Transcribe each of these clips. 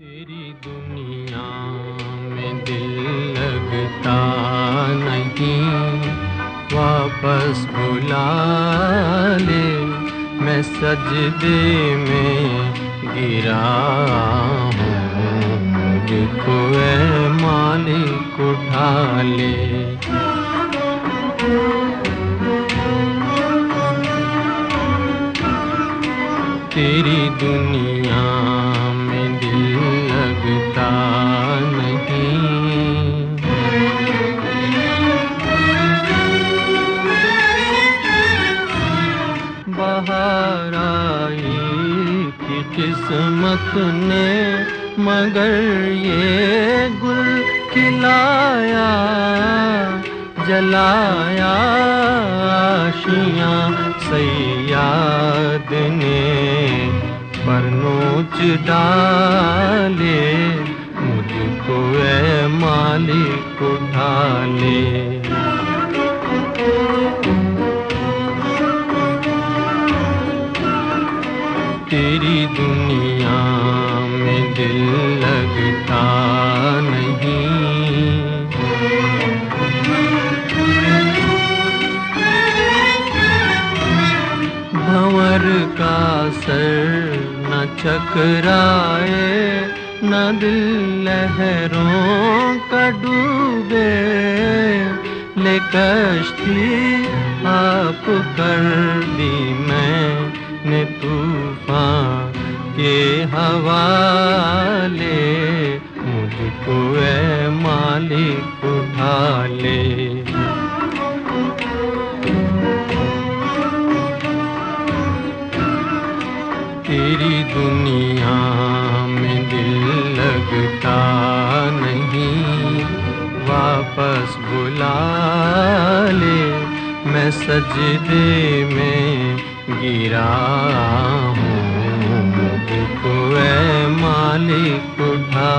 तेरी दुनिया में दिल लगता नहीं। वापस बुला ले, मैं सजदे में गिरा हूँ। मालिक, उठा ले। तेरी दुनिया में दिल किस्मत ने मगर ये गुल खिलाया, जलाया आशियाँ सैयाद ने। पर नोच डाले, मुझको ए मालिक उठा ले। तेरी दुनिया में दिल लगता नहीं। भंवर का सर न चकराए, न दिल लहरों का डूबे। ले कश्ती आप कर दी मैंने तूफ़ान के हवाले मुझको ए मालिक उठा तेरी दुनिया में दिल लगता नहीं, वापस बुला ले। मैं सजदे में गिरा हूँ मालिक उठा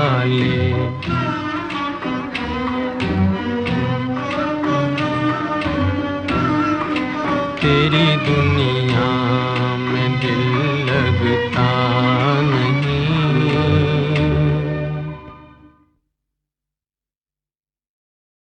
तेरी दुनिया